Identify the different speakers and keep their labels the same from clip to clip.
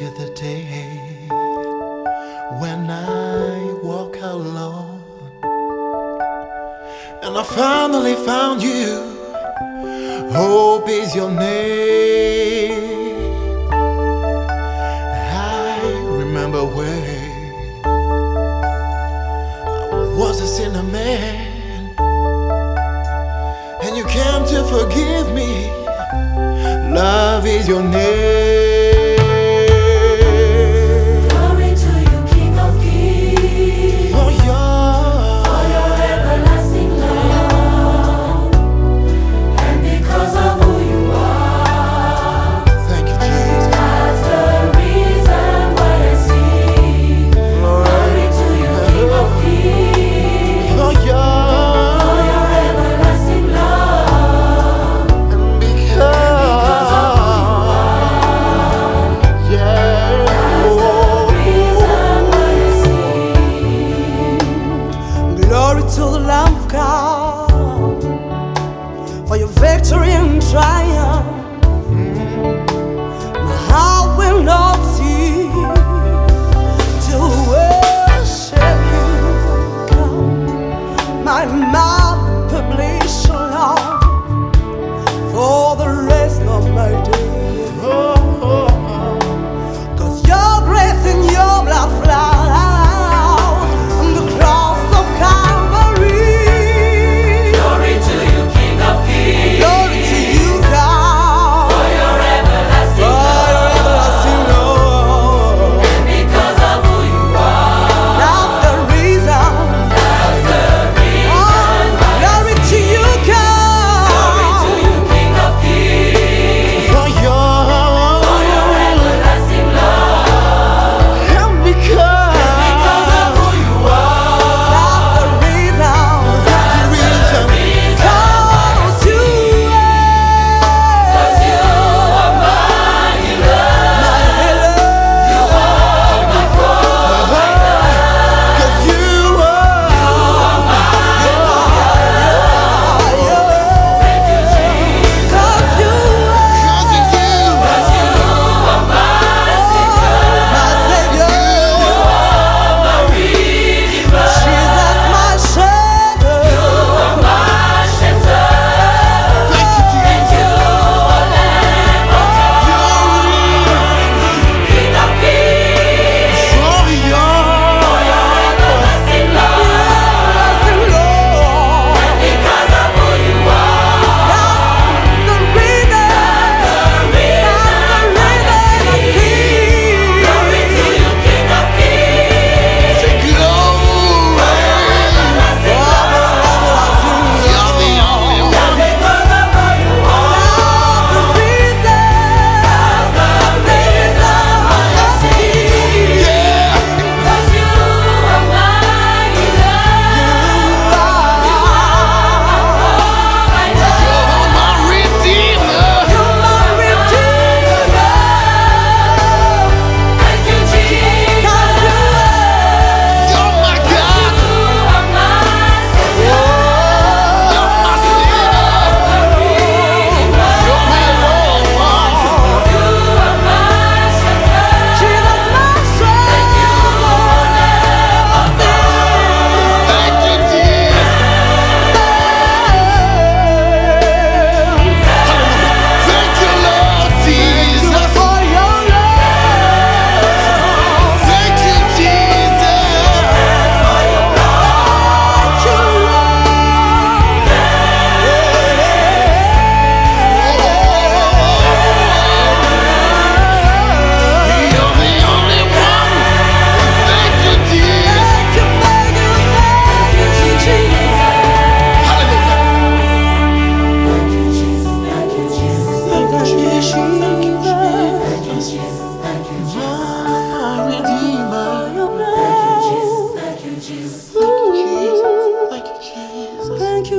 Speaker 1: look the day when I walk alone. And I finally found you. Hope is your name. I remember when I was a sinner man, and you came to forgive me. Love is your name.
Speaker 2: Victory and triumph.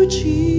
Speaker 2: 情